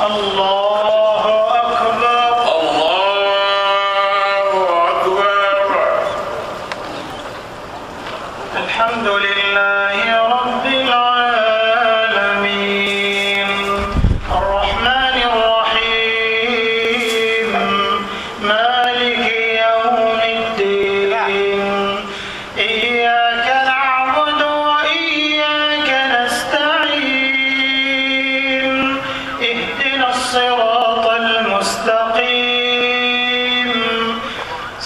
واحد الله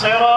خيرا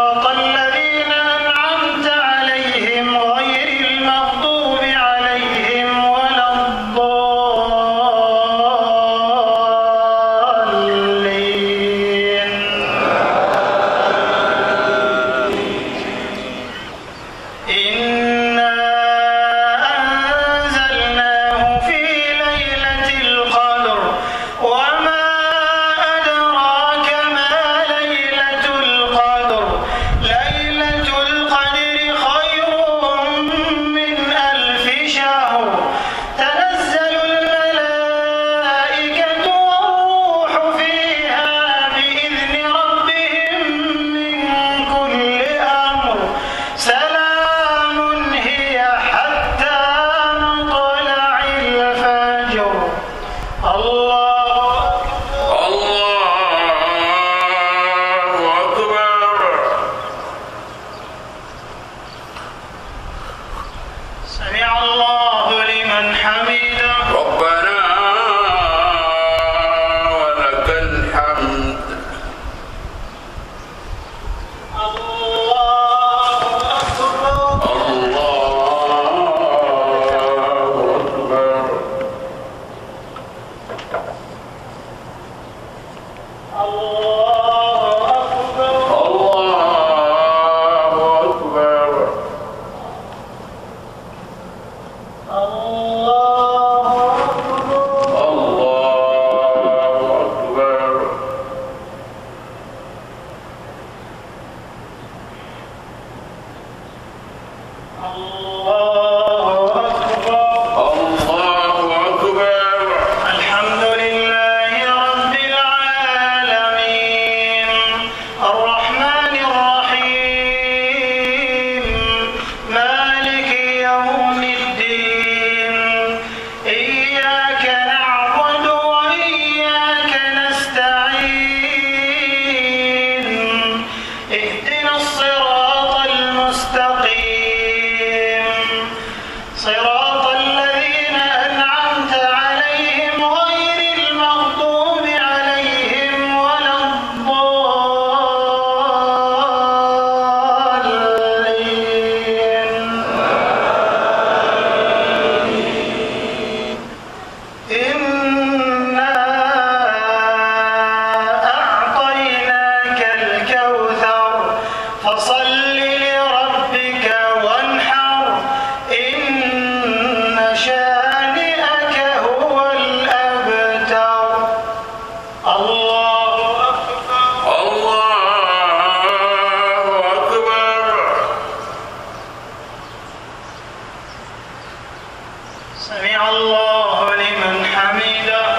صراط سمع الله لمن حمده.